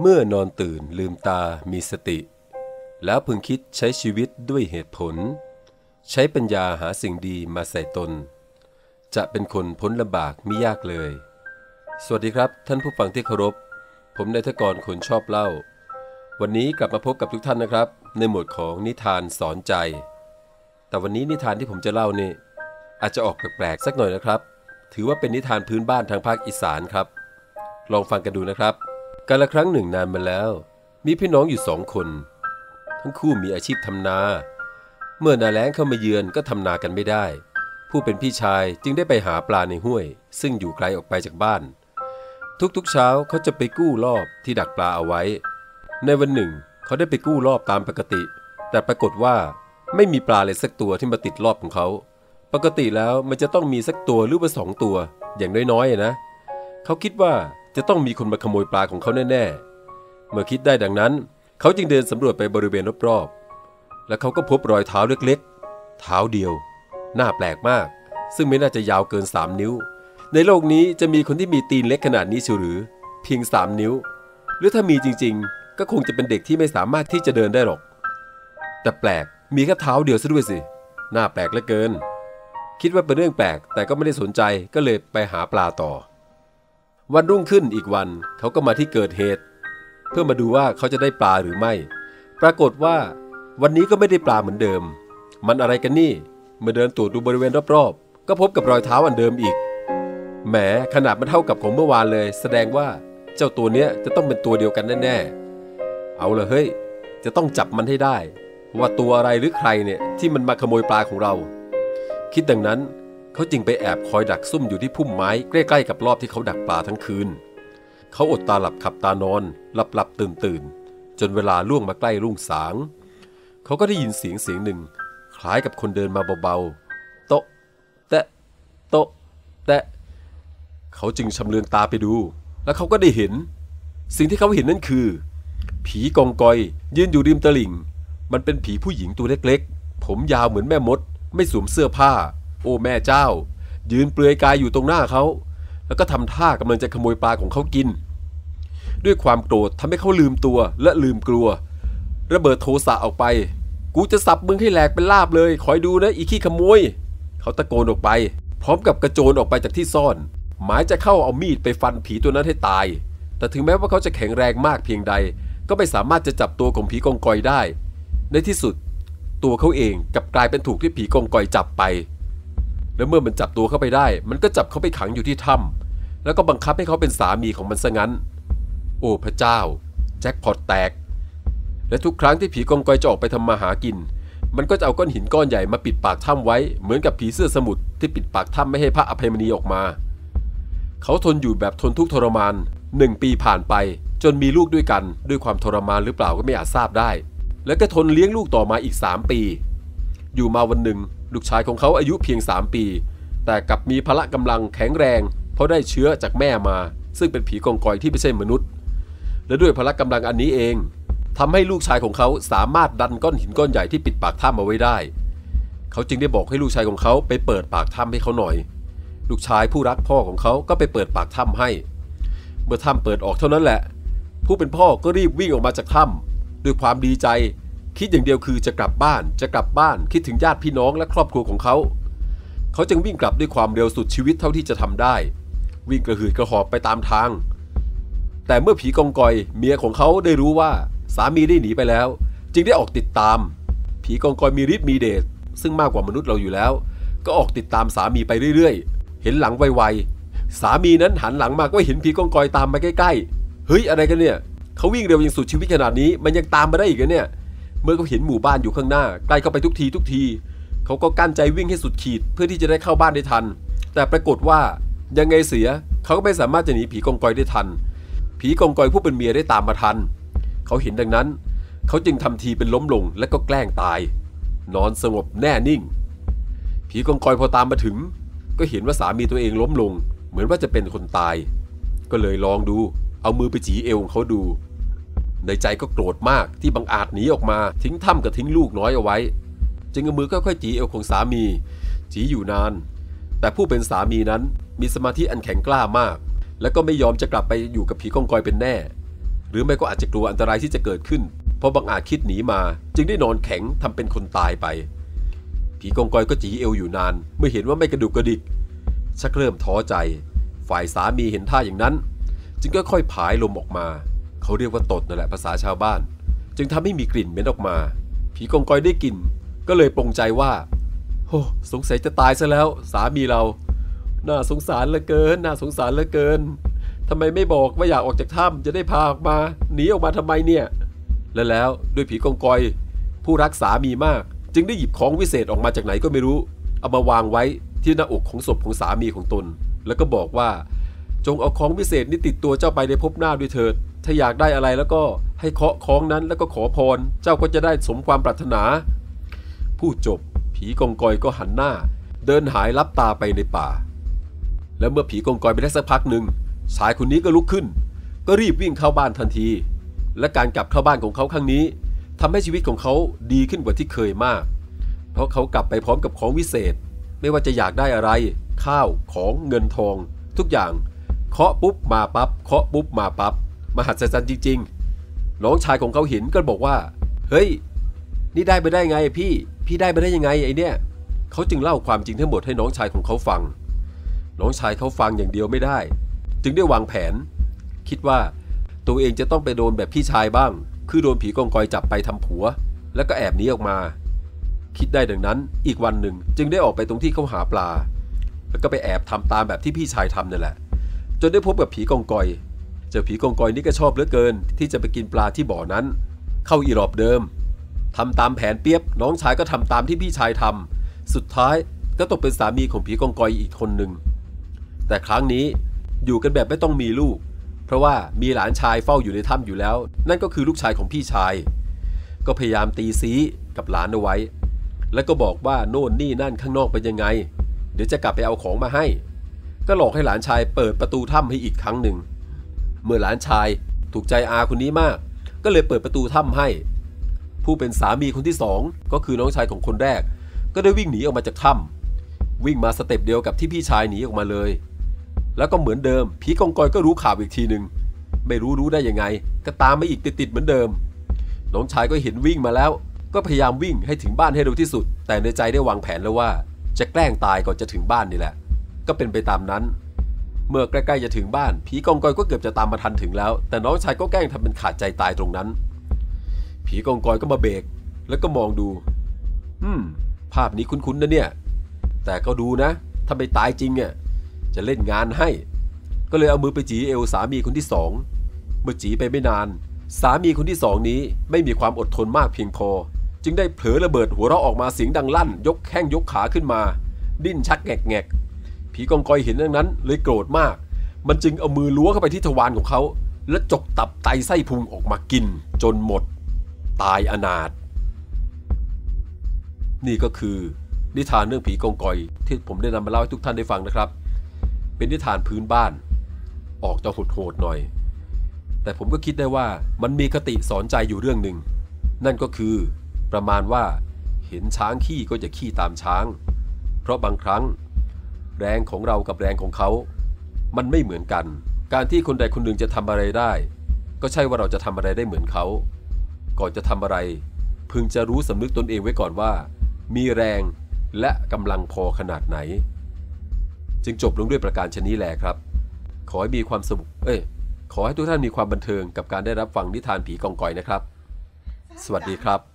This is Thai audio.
เมื่อนอนตื่นลืมตามีสติ แล้วพึงคิดใช้ชีวิตด้วยเหตุผล ใช้ปัญญาหาสิ่งดีมาใส่ตน จะเป็นคนพ้นลำบากไมิยากเลย สวัสดีครับท่านผู้ฟังที่เคารพ ผมนายทกรคนชอบเล่า วันนี้กลับมาพบกับทุกท่านนะครับ ในหมวดของนิทานสอนใจ แต่วันนี้นิทานที่ผมจะเล่านี่อาจจะออกแปลกๆสักหน่อยนะครับ ถือว่าเป็นนิทานพื้นบ้านทางภาคอีสานครับ ลองฟังกันดูนะครับ กาละครั้งหนึ่งนานมาแล้ว มีพี่น้องอยู่สองคน ทั้งคู่มีอาชีพทำนา เมื่อนาแล้งเข้ามาเยือนก็ทำนากันไม่ได้ ผู้เป็นพี่ชายจึงได้ไปหาปลาในห้วย ซึ่งอยู่ไกลออกไปจากบ้าน ทุกๆเช้าเขาจะไปกู้รอบที่ดักปลาเอาไว้ ในวันหนึ่ง เขาได้ไปกู้รอบตามปกติ แต่ปรากฏว่าไม่มีปลาเลยสักตัวที่มาติดรอบของเขา ปกติแล้วมันจะต้องมีสักตัวหรือว่าสองตัว อย่างน้อยๆนะ เขาคิดว่า จะต้องมีคนมาขโมยปลาของเขาแน่ๆ เมื่อคิดได้ดังนั้น เขาจึงเดินสำรวจไปบริเวณรอบๆ และเขาก็พบรอยเท้าเล็กๆ เท้าเดียวน่าแปลกมาก ซึ่งไม่น่าจะยาวเกิน 3 นิ้ว ในโลกนี้จะมีคนที่มีตีนเล็กขนาดนี้เฉหรือ เพียง 3 นิ้ว หรือถ้ามีจริงๆ ก็คงจะเป็นเด็กที่ไม่สามารถที่จะเดินได้หรอก แต่แปลก มีแค่เท้าเดียวซะด้วยสิ น่าแปลกเหลือเกิน คิดว่าเป็นเรื่องแปลก แต่ก็ไม่ได้สนใจ ก็เลยไปหาปลาต่อ วันรุ่งขึ้นอีกวันเขาก็มาที่เกิดเหตุ เพื่อมาดูว่าเขาจะได้ปลาหรือไม่ ปรากฏว่า วันนี้ก็ไม่ได้ปลาเหมือนเดิม มันอะไรกันนี่เมื่อเดินตรวจดูบริเวณรอบๆ ก็พบกับรอยเท้าอันเดิมอีกแหมขนาดมันเท่ากับของเมื่อวานเลย แสดงว่าเจ้าตัวเนี้ยจะต้องเป็นตัวเดียวกันแน่ๆเอาละเฮ้ย จะต้องจับมันให้ได้ ว่าตัวอะไรหรือใครเนี่ยที่มันมาขโมยปลาของเรา คิดดังนั้น เขาจึงไปแอบคอยดักซุ่มอยู่ที่พุ่มไม้ใกล้ๆกับรอบที่เขาดักปลาทั้งคืน เขาอดตาหลับขับตานอน หลับหลับตื่นตื่นจนเวลาล่วงมาใกล้รุ่งสาง เขาก็ได้ยินเสียงเสียงหนึ่ง คล้ายกับคนเดินมาเบาๆ โตะแตะโตะแตะเขาจึงชำเลืองตาไปดู แล้วเขาก็ได้เห็น สิ่งที่เขาเห็นนั่นคือ ผีกองกอย ยืนอยู่ริมตลิ่ง มันเป็นผีผู้หญิงตัวเล็กๆ ผมยาวเหมือนแม่มด ไม่สวมเสื้อผ้า โอ้แม่เจ้า ยืนเปลือยกายอยู่ตรงหน้าเขา แล้วก็ทำท่ากำลังจะขโมยปลาของเขากิน ด้วยความโกรธทำให้เขาลืมตัวและลืมกลัว ระเบิดโทสะออกไป กูจะสับมึงให้แหลกเป็นลาบเลย คอยดูนะอีขี้ขโมย เขาตะโกนออกไป พร้อมกับกระโจนออกไปจากที่ซ่อน หมายจะเข้าเอามีดไปฟันผีตัวนั้นให้ตาย แต่ถึงแม้ว่าเขาจะแข็งแรงมากเพียงใด ก็ไม่สามารถจะจับตัวของผีกองกอยได้ ในที่สุด ตัวเขาเองกลับกลายเป็นถูกที่ผีกองกอยจับไป แล้วเมื่อมันจับตัวเข้าไปได้ มันก็จับเขาไปขังอยู่ที่ถ้ำแล้วก็บังคับให้เขาเป็นสามีของมันซะงั้น โอ้พระเจ้า แจ็คพอตแตก และทุกครั้งที่ผีกองกอยจะออกไปทำมาหากิน มันก็จะเอาก้อนหินก้อนใหญ่มาปิดปากถ้ำไว้เหมือนกับผีเสื้อสมุทรที่ปิดปากถ้ำไม่ให้พระอภัยมณีออกมา เขาทนอยู่แบบทนทุกข์ทรมานหนึ่งปีผ่านไป จนมีลูกด้วยกัน ด้วยความทรมานหรือเปล่าก็ไม่อาจทราบได้ แล้วก็ทนเลี้ยงลูกต่อมาอีก 3 ปี อยู่มาวันหนึ่ง ลูกชายของเขาอายุเพียง 3 ปี แต่กลับมีพละกำลังแข็งแรง เพราะได้เชื้อจากแม่มา ซึ่งเป็นผีกองกอยที่ไม่ใช่มนุษย์ และด้วยพละกำลังอันนี้เองทำให้ลูกชายของเขาสามารถดันก้อนหินก้อนใหญ่ที่ปิดปากถ้ำเอาไว้ได้ เขาจึงได้บอกให้ลูกชายของเขาไปเปิดปากถ้ำให้เขาหน่อย ลูกชายผู้รักพ่อของเขาก็ไปเปิดปากถ้ำให้ เมื่อถ้ำเปิดออกเท่านั้นแหละ ผู้เป็นพ่อก็รีบวิ่งออกมาจากถ้ำด้วยความดีใจ คิดอย่างเดียวคือจะกลับบ้านจะกลับบ้านคิดถึงญาติพี่น้องและครอบครัวของเขา เขาจึงวิ่งกลับด้วยความเร็วสุดชีวิตเท่าที่จะทำได้ วิ่งกระหืดกระหอบไปตามทาง แต่เมื่อผีกองกอยเมียของเขาได้รู้ว่าสามีได้หนีไปแล้ว จึงได้ออกติดตาม ผีกองกอยมีฤทธิ์มีเดชซึ่งมากกว่ามนุษย์เราอยู่แล้ว ก็ออกติดตามสามีไปเรื่อยๆ เห็นหลังไวๆสามีนั้นหันหลังมาก็เห็นผีกองกอยตามมาใกล้ๆเฮ้ยอะไรกันเนี่ยเขาวิ่งเร็วย่งสุดชีวิตขนาดนี้มันยังตามมาได้อีกเนี่ย เมื่อเขาเห็นหมู่บ้านอยู่ข้างหน้าใกล้เข้าไปทุกทีทุกที เขาก็กั้นใจวิ่งให้สุดขีดเพื่อที่จะได้เข้าบ้านได้ทัน แต่ปรากฏว่ายังไงเสียเขาก็ไม่สามารถจะหนีผีกองกอยได้ทัน ผีกองกอยผู้เป็นเมียได้ตามมาทัน เขาเห็นดังนั้น เขาจึงทำทีเป็นล้มลงและก็แกล้งตาย นอนสงบแน่นิ่ง ผีกองกอยพอตามมาถึง ก็เห็นว่าสามีตัวเองล้มลง เหมือนว่าจะเป็นคนตาย ก็เลยลองดู เอามือไปจีเอวของเขาดู ในใจก็โกรธมากที่บังอาจหนีออกมาทิ้งถ้ำกับทิ้งลูกน้อยเอาไว้ จึงเอามือค่อยๆจีเอวของสามี จีอยู่นาน แต่ผู้เป็นสามีนั้นมีสมาธิอันแข็งกล้ามาก และก็ไม่ยอมจะกลับไปอยู่กับผีกองกอยเป็นแน่ หรือไม่ก็อาจจะกลัวอันตรายที่จะเกิดขึ้น เพราะบางอาจคิดหนีมา จึงได้นอนแข็งทำเป็นคนตายไป ผีกองกอยก็จีเอวอยู่นาน เมื่อเห็นว่าไม่กระดุกกระดิกชักเริ่มท้อใจ ฝ่ายสามีเห็นท่าอย่างนั้น จึงก็ค่อยผายลมออกมา เขาเรียกว่าตดนั่นแหละภาษาชาวบ้าน จึงทำให้มีกลิ่นเหม็นออกมา ผีกองกอยได้กลิ่นก็เลยปรงใจว่าโอ้สงสัยจะตายซะแล้ว สามีเรา น่าสงสารเหลือเกิน น่าสงสารเหลือเกินทำไมไม่บอกว่าอยากออกจากถ้ำจะได้พาออกมาหนีออกมาทำไมเนี่ย และแล้วด้วยผีกองกอย ผู้รักสามีมาก จึงได้หยิบของวิเศษออกมาจากไหนก็ไม่รู้ เอามาวางไว้ที่หน้าอกของศพของสามีของตน แล้วก็บอกว่าจงเอาของวิเศษนี้ติดตัวเจ้าไปในภพหน้าด้วยเถิด ถ้าอยากได้อะไรแล้วก็ให้เคาะของนั้นแล้วก็ขอพร เจ้าก็จะได้สมความปรารถนา ผู้จบ ผีกองกอยก็หันหน้า เดินหายลับตาไปในป่า แล้วเมื่อผีกองกอยไปได้สักพักหนึ่งชายคนนี้ก็ลุกขึ้น ก็รีบวิ่งเข้าบ้านทันที และการกลับเข้าบ้านของเขาครั้งนี้ทำให้ชีวิตของเขาดีขึ้นกว่าที่เคยมาก เพราะเขากลับไปพร้อมกับของวิเศษ ไม่ว่าจะอยากได้อะไร ข้าวของเงินทอง ทุกอย่างเคาะปุ๊บมาปับ๊บเคาะปุ๊บมาปับ๊บ มหัศจรรย์จริง ๆ น้องชายของเขาเห็นก็บอกว่า เฮ้ย นี่ได้ไปได้ไงพี่ พี่ได้ไปได้ยังไงไอเนี่ย เขาจึงเล่าความจริงทั้งหมดให้น้องชายของเขาฟัง น้องชายเขาฟังอย่างเดียวไม่ได้ จึงได้วางแผน คิดว่าตัวเองจะต้องไปโดนแบบพี่ชายบ้าง คือโดนผีกองกอยจับไปทำผัว แล้วก็แอบหนีออกมา คิดได้ดังนั้น อีกวันหนึ่งจึงได้ออกไปตรงที่เขาหาปลา แล้วก็ไปแอบทำตามแบบที่พี่ชายทำนั่นแหละ จนได้พบกับผีกองกอย จอผีกองกอยนี่ก็ชอบเหลือเกิน ที่จะไปกินปลาที่บ่อนั้น เข้าอีรอบเดิมทำตามแผนเปียบ น้องชายก็ทำตามที่พี่ชายทำสุดท้ายก็ตกเป็นสามีของผีกองกอยอีกคนหนึ่ง แต่ครั้งนี้อยู่กันแบบไม่ต้องมีลูก เพราะว่ามีหลานชายเฝ้าอยู่ในถ้ำอยู่แล้ว นั่นก็คือลูกชายของพี่ชาย ก็พยายามตีซี้กับหลานเอาไว้ แล้วก็บอกว่าโน่นนี่นั่นข้างนอกเป็นยังไง เดี๋ยวจะกลับไปเอาของมาให้ ก็หลอกให้หลานชายเปิดประตูถ้ำให้อีกครั้งหนึ่ง เมื่อหลานชาย ถูกใจอาคนนี้มาก ก็เลยเปิดประตูถ้ำให้ ผู้เป็นสามีคนที่สองก็คือน้องชายของคนแรก ก็ได้วิ่งหนีออกมาจากถ้ำวิ่งมา step เดียวกับที่พี่ชายหนีออกมาเลย แล้วก็เหมือนเดิมผีกองกอยก็รู้ข่าวอีกทีหนึ่งไม่รู้รู้ได้ยังไง ก็ตามมาอีกติดๆเหมือนเดิม น้องชายก็เห็นวิ่งมาแล้ว ก็พยายามวิ่งให้ถึงบ้านให้เร็วที่สุด แต่ในใจได้วางแผนแล้วว่า จะแกล้งตายก่อนจะถึงบ้านนี่แหละ ก็เป็นไปตามนั้น เมื่อใกล้ๆจะถึงบ้าน ผีกองกอยก็เกือบจะตามมาทันถึงแล้ว แต่น้องชายก็แกล้งทำเป็นขาดใจตายตรงนั้น ผีกองกอยก็มาเบรกแล้วก็มองดู อืม ภาพนี้คุ้นๆนะเนี่ย แต่ก็ดูนะ ถ้าไม่ตายจริงเนี่ยจะเล่นงานให้ ก็เลยเอามือไปจีเอวสามีคนที่สองเมื่อจีไปไม่นาน สามีคนที่สองนี้ไม่มีความอดทนมากเพียงพอ จึงได้เผลอระเบิดหัวเราะออกมาเสียงดังลั่น ยกแข้งยกขาขึ้นมา ดิ้นชักแงกแงก ผีกองกอยเห็นดังนั้น เลยโกรธมาก มันจึงเอามือล้วงเข้าไปที่ทวารของเขา และจกตับไตไส้พุงออกมากิน จนหมด ตายอนาถนี่ก็คือนิทานเรื่องผีกองกอย ที่ผมได้นำมาเล่าให้ทุกท่านได้ฟังนะครับ เป็นนิทานพื้นบ้าน ออกจะโหดๆหน่อย แต่ผมก็คิดได้ว่ามันมีคติสอนใจอยู่เรื่องหนึ่ง นั่นก็คือประมาณว่าเห็นช้างขี้ก็อย่าขี้ตามช้าง เพราะบางครั้ง แรงของเรากับแรงของเขา มันไม่เหมือนกัน การที่คนใดคนหนึ่งจะทำอะไรได้ ก็ใช่ว่าเราจะทำอะไรได้เหมือนเขา ก่อนจะทำอะไร พึงจะรู้สำนึกตนเองไว้ก่อนว่า มีแรงและกำลังพอขนาดไหน จึงจบลงด้วยประการชนี้แหละครับ ขอให้มีความสนุกเอ้ยขอให้ทุกท่านมีความบันเทิงกับการได้รับฟังนิทานผีกองกอยนะครับ สวัสดีครับ